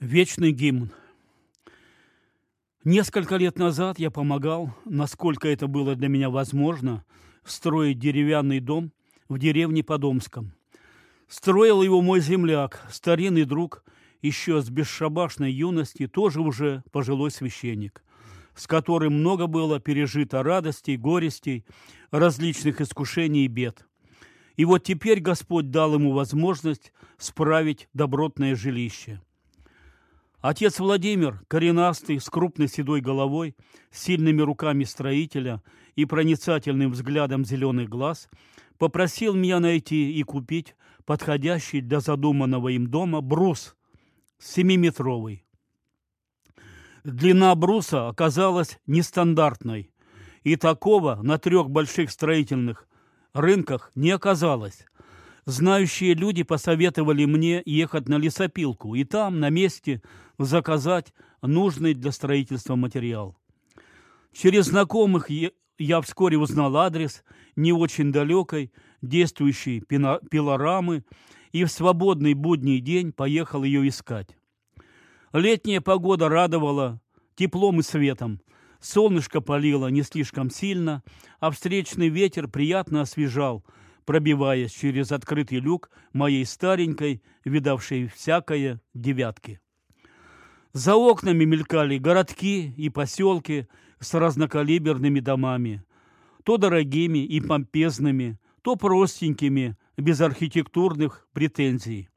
Вечный гимн. Несколько лет назад я помогал, насколько это было для меня возможно, строить деревянный дом в деревне Подомском. Строил его мой земляк, старинный друг, еще с бесшабашной юности, тоже уже пожилой священник, с которым много было пережито радостей, горестей, различных искушений и бед. И вот теперь Господь дал ему возможность справить добротное жилище – Отец Владимир, коренастый, с крупной седой головой, сильными руками строителя и проницательным взглядом зеленых глаз, попросил меня найти и купить подходящий для задуманного им дома брус семиметровый. Длина бруса оказалась нестандартной, и такого на трех больших строительных рынках не оказалось. Знающие люди посоветовали мне ехать на лесопилку и там, на месте, заказать нужный для строительства материал. Через знакомых я вскоре узнал адрес не очень далекой, действующей пилорамы, и в свободный будний день поехал ее искать. Летняя погода радовала теплом и светом. Солнышко палило не слишком сильно, а встречный ветер приятно освежал – пробиваясь через открытый люк моей старенькой, видавшей всякое девятки. За окнами мелькали городки и поселки с разнокалиберными домами, то дорогими и помпезными, то простенькими, без архитектурных претензий.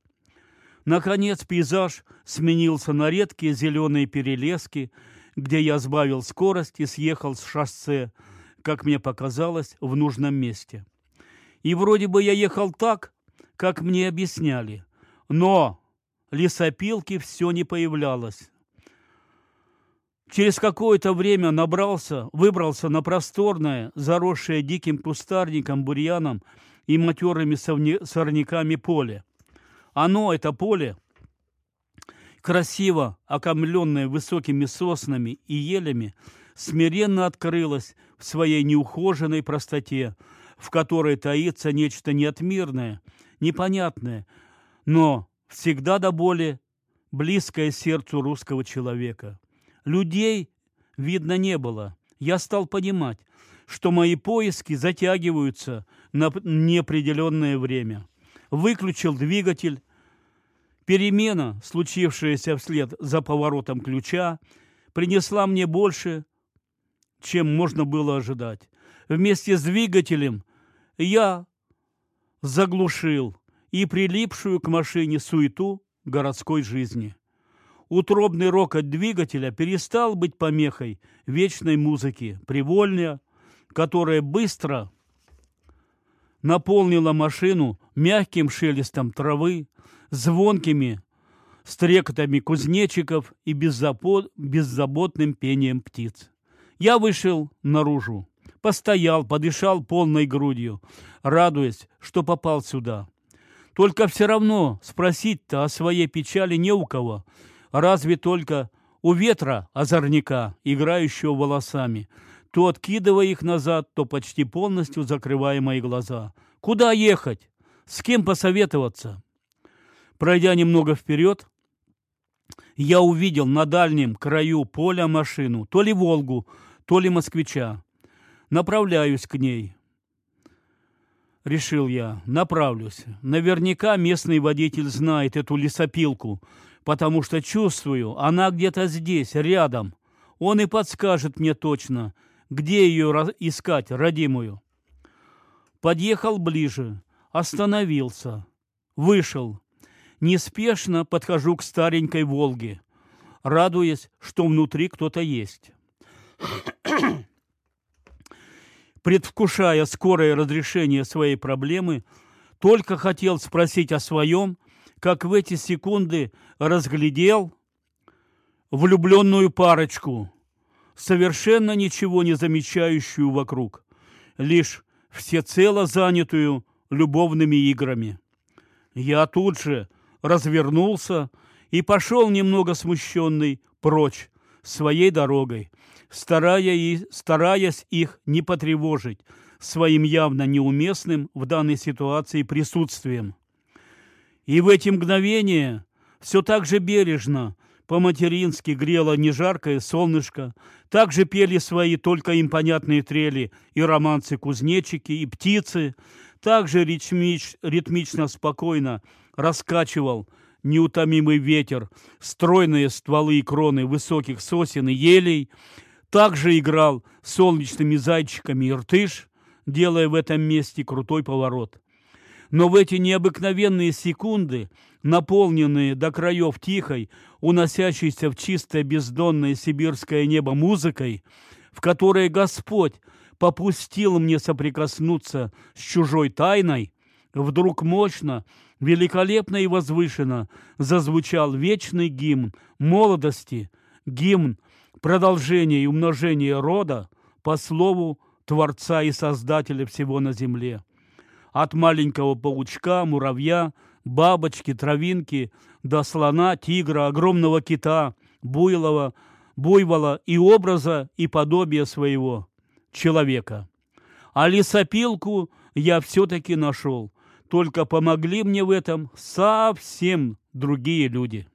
Наконец пейзаж сменился на редкие зеленые перелески, где я сбавил скорость и съехал с шоссе, как мне показалось, в нужном месте. И вроде бы я ехал так, как мне объясняли. Но лесопилки все не появлялось. Через какое-то время набрался, выбрался на просторное, заросшее диким кустарником, бурьяном и матерыми сорняками поле. Оно, это поле, красиво окомленное высокими соснами и елями, смиренно открылось в своей неухоженной простоте, в которой таится нечто неотмирное, непонятное, но всегда до боли близкое сердцу русского человека. Людей, видно, не было. Я стал понимать, что мои поиски затягиваются на неопределенное время. Выключил двигатель. Перемена, случившаяся вслед за поворотом ключа, принесла мне больше, чем можно было ожидать. Вместе с двигателем я заглушил и прилипшую к машине суету городской жизни. Утробный рокот двигателя перестал быть помехой вечной музыки, привольня, которая быстро наполнила машину мягким шелестом травы, звонкими стрекотами кузнечиков и беззаботным пением птиц. Я вышел наружу. Постоял, подышал полной грудью, радуясь, что попал сюда. Только все равно спросить-то о своей печали не у кого, разве только у ветра озорника, играющего волосами, то откидывая их назад, то почти полностью закрывая мои глаза. Куда ехать? С кем посоветоваться? Пройдя немного вперед, я увидел на дальнем краю поля машину, то ли «Волгу», то ли «Москвича». Направляюсь к ней. Решил я, направлюсь. Наверняка местный водитель знает эту лесопилку, потому что чувствую, она где-то здесь, рядом. Он и подскажет мне точно, где ее искать, родимую. Подъехал ближе, остановился, вышел. Неспешно подхожу к старенькой «Волге», радуясь, что внутри кто-то есть предвкушая скорое разрешение своей проблемы, только хотел спросить о своем, как в эти секунды разглядел влюбленную парочку, совершенно ничего не замечающую вокруг, лишь всецело занятую любовными играми. Я тут же развернулся и пошел немного смущенный прочь своей дорогой, стараясь, их не потревожить своим явно неуместным в данной ситуации присутствием. И в эти мгновения все так же бережно по-матерински грело нежаркое солнышко, также пели свои только им понятные трели и романцы-кузнечики, и птицы, также ритмич, ритмично спокойно раскачивал неутомимый ветер, стройные стволы и кроны высоких сосен и елей, также играл солнечными зайчиками иртыш, делая в этом месте крутой поворот. Но в эти необыкновенные секунды, наполненные до краев тихой, уносящейся в чистое бездонное сибирское небо музыкой, в которой Господь попустил мне соприкоснуться с чужой тайной, вдруг мощно, великолепно и возвышенно зазвучал вечный гимн молодости, гимн продолжения и умножения рода по слову Творца и Создателя всего на земле. От маленького паучка, муравья, бабочки, травинки до слона, тигра, огромного кита, буйлова, буйвола и образа и подобия своего человека. А лесопилку я все-таки нашел. Только помогли мне в этом совсем другие люди.